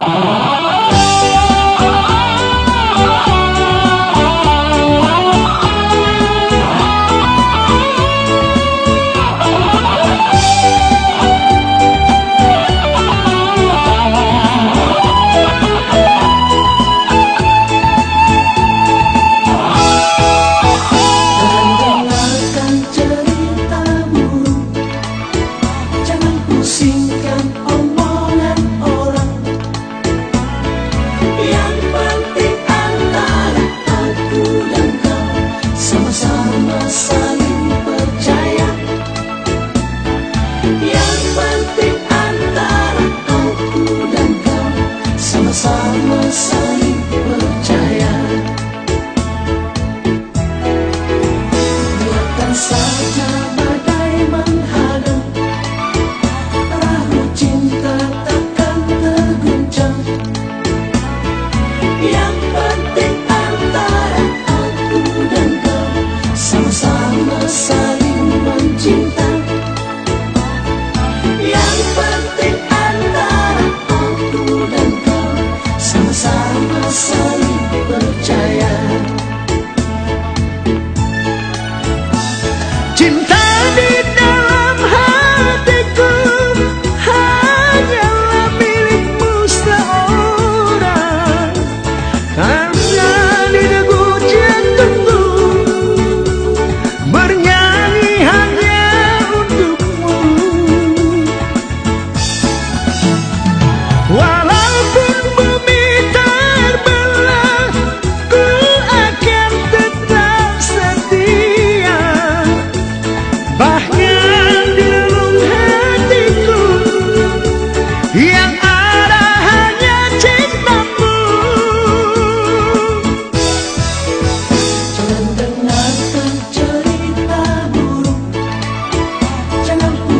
Ah!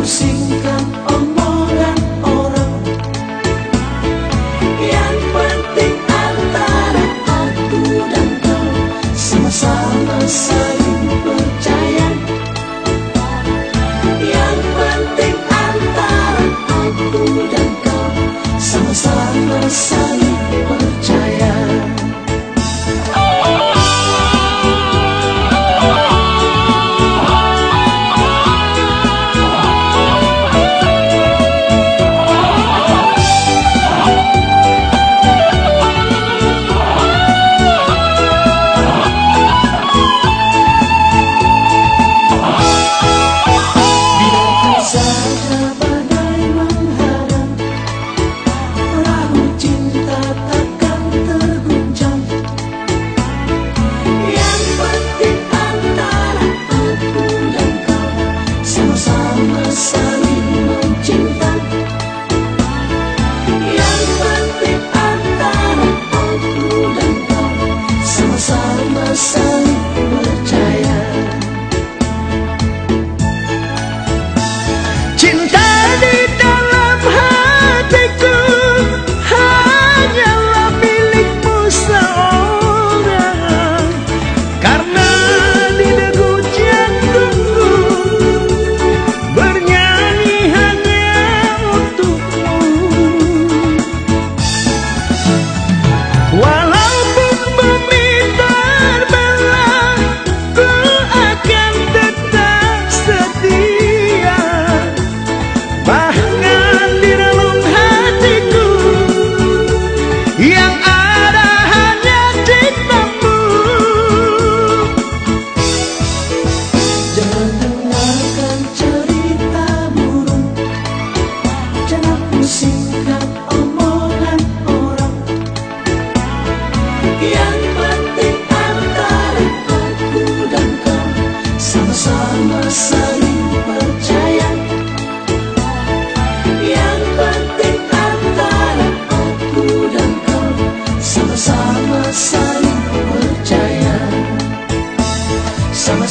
pusingkan omongan orang. Yang penting antara aku dan kau Sama-sama saling percaya. Yang penting antara aku dan kau Sama-sama saling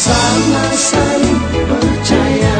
Sama saling percaya.